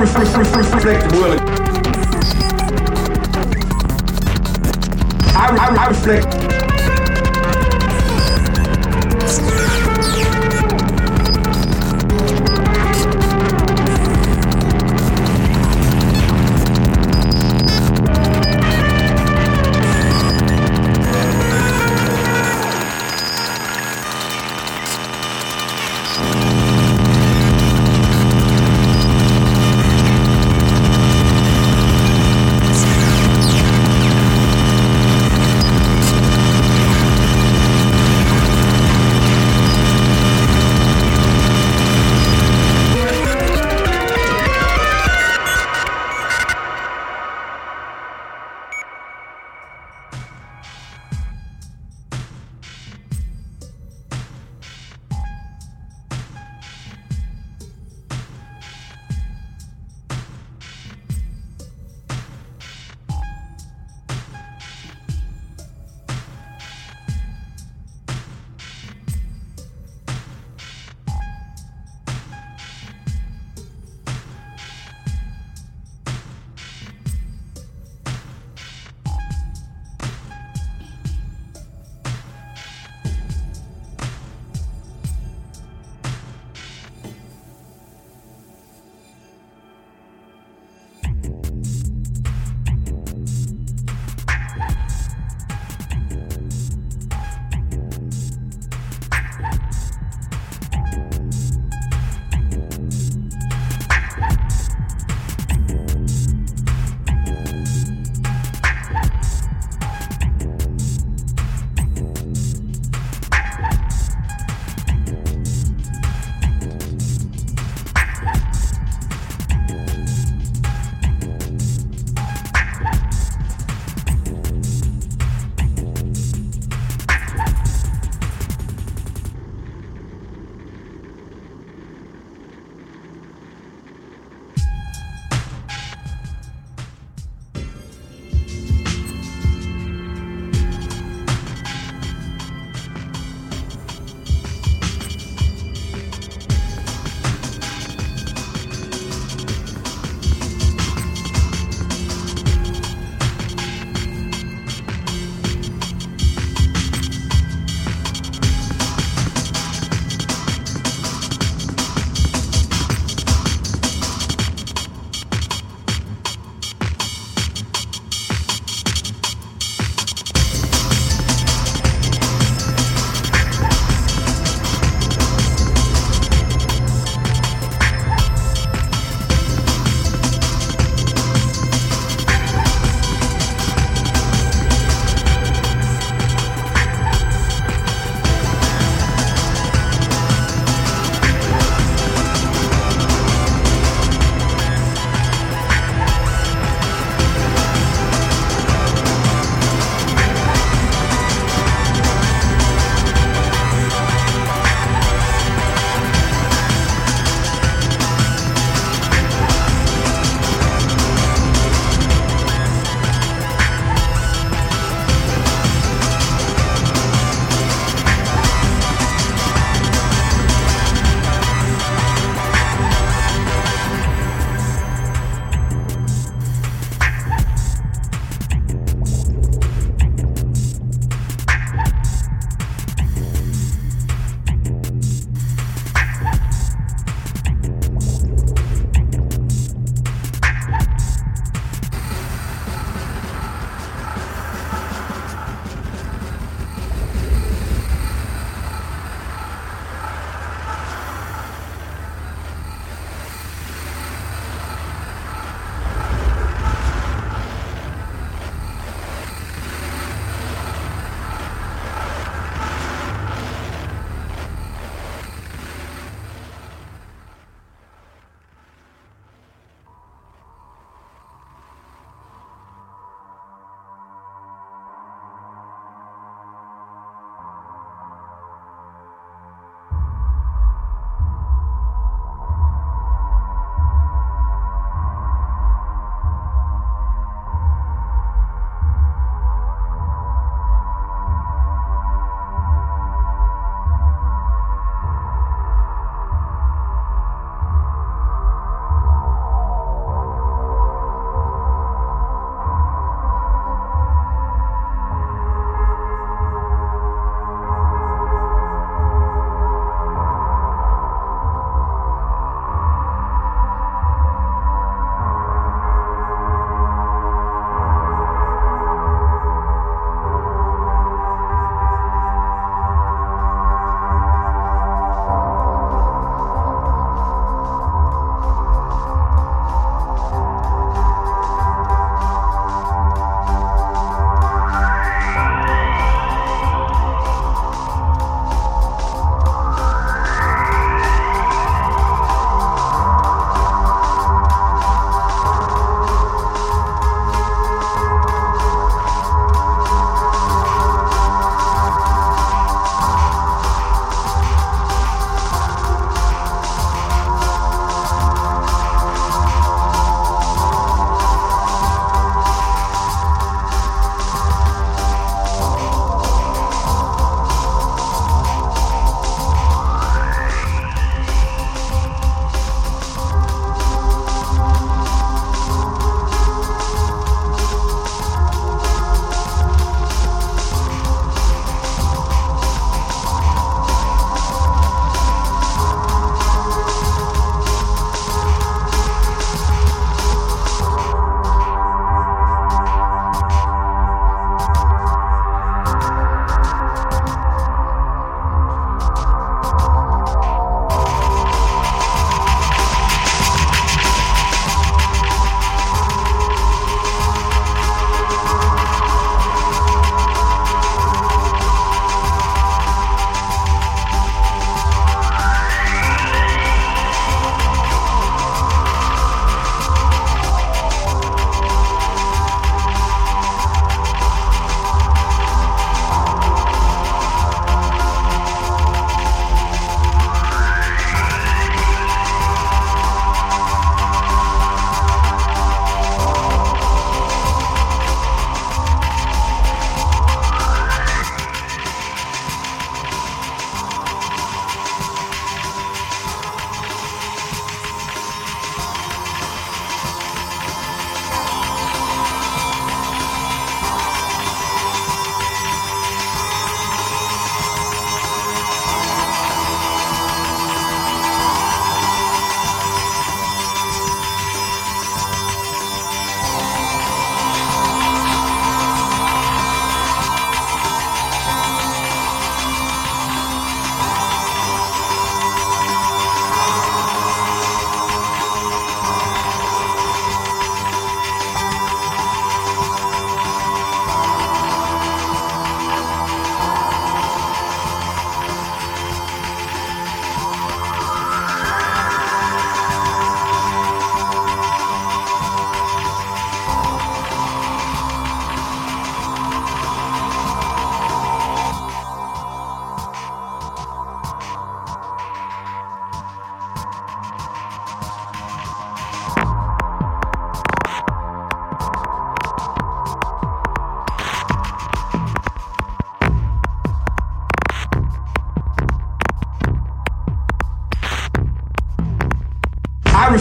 reflect the world. I, I, I reflect.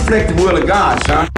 Reflect the will of God, son.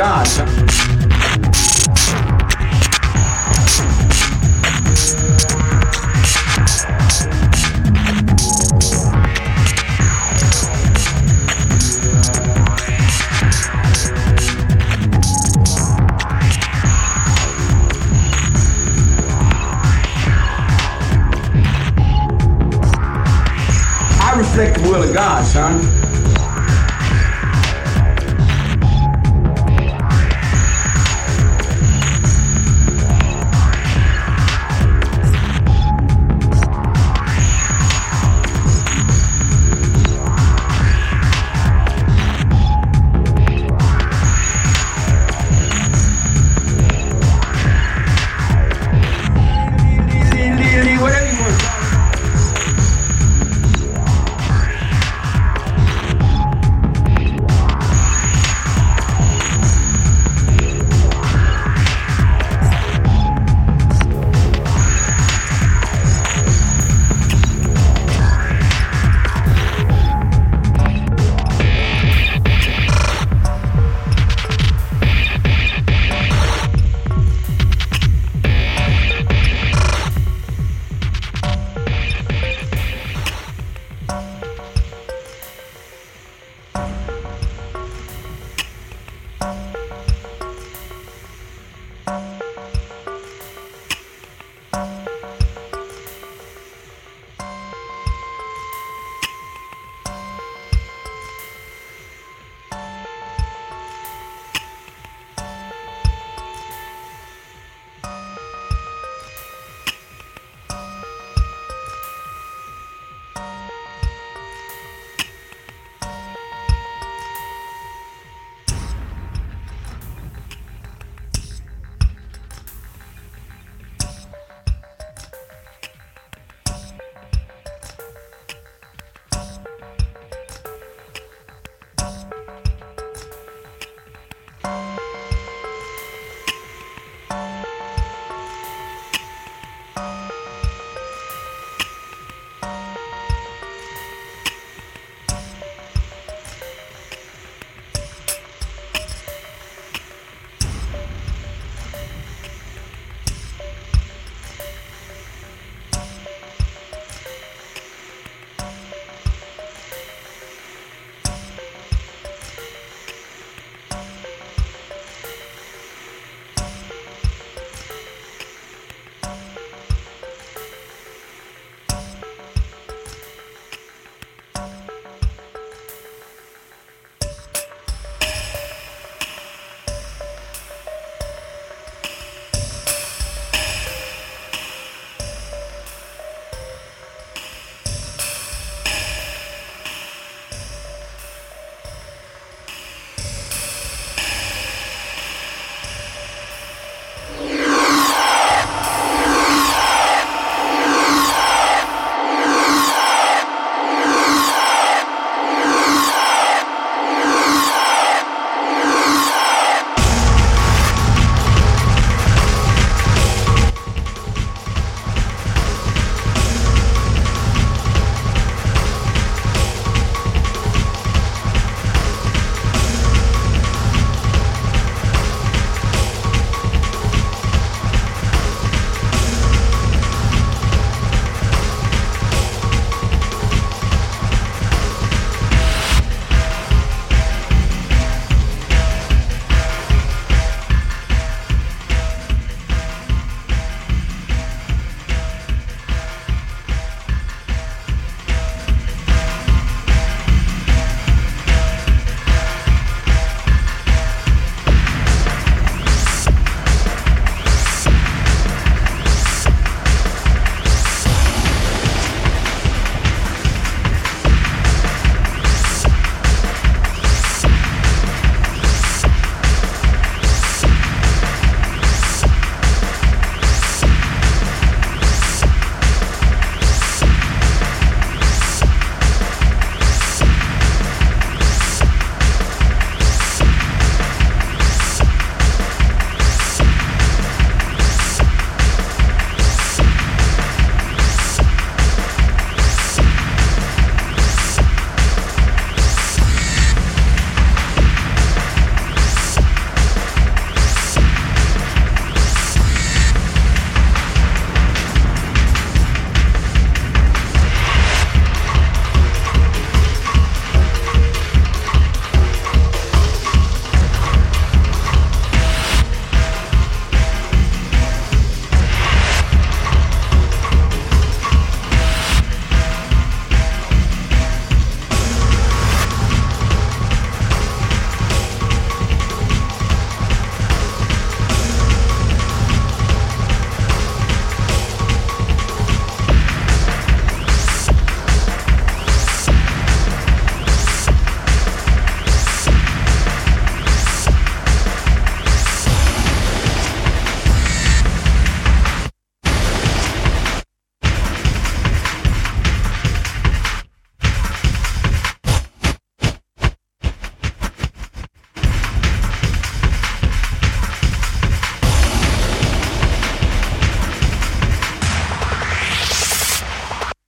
God.